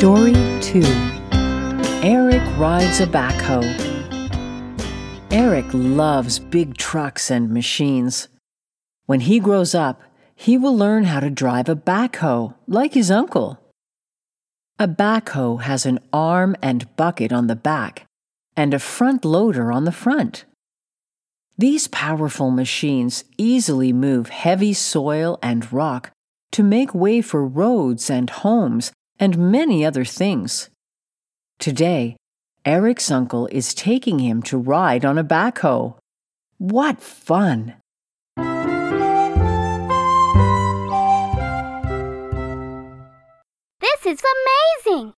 Story 2 Eric Rides a Backhoe. Eric loves big trucks and machines. When he grows up, he will learn how to drive a backhoe like his uncle. A backhoe has an arm and bucket on the back and a front loader on the front. These powerful machines easily move heavy soil and rock to make way for roads and homes and many other things. Today, Eric's uncle is taking him to ride on a backhoe. What fun! This is amazing!